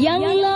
杨